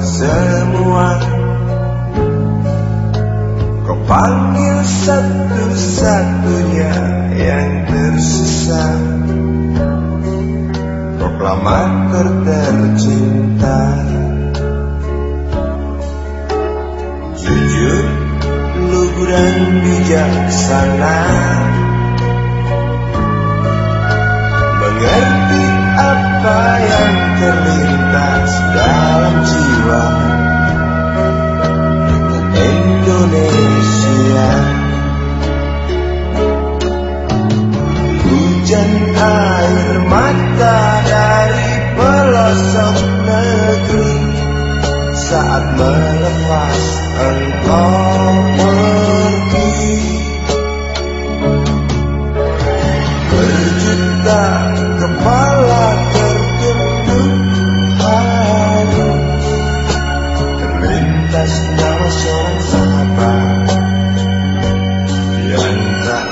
semua. Kau panggil satu-satunya yang tersisa. Proklamator tercinta Jujur, lugu dan bijaksana Indonesia. Hujan air mata dari pelosok negeri. Saat melepas engkau pergi. Berjuta Seorang Yang tak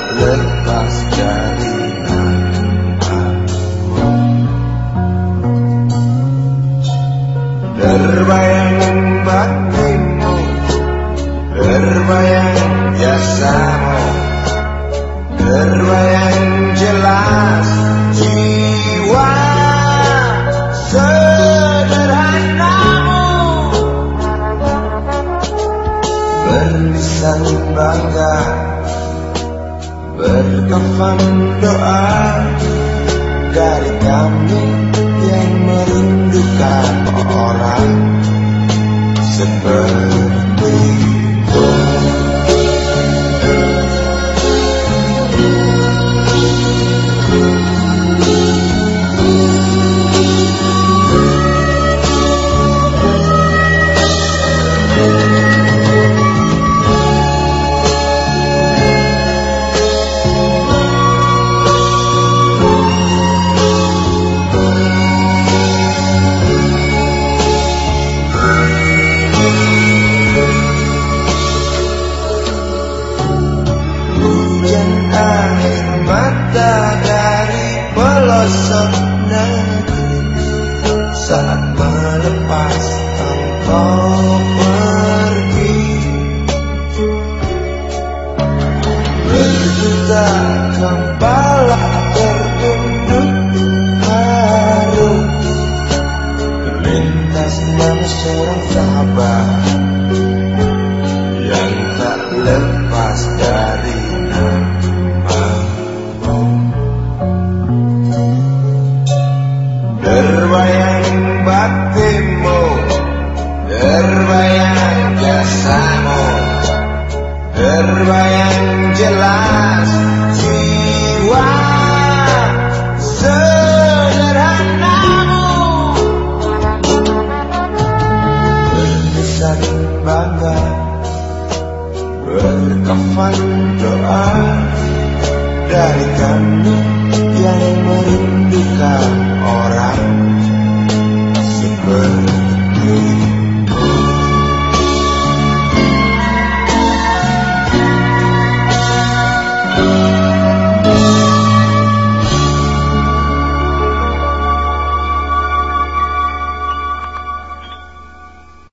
Terbayang batinmu Terbayang jasamu Berlisan bangga Berkafan doa Dari kami yang merindukan orang Sepertimu Saat melepas engkau pergi. Berjuta kepala tertunduk haru Terlintas nama seorang sahabat Yang tak lepas dari namamu saling bangga. Berkafan doa Dari kami yang merindukan orang Seperti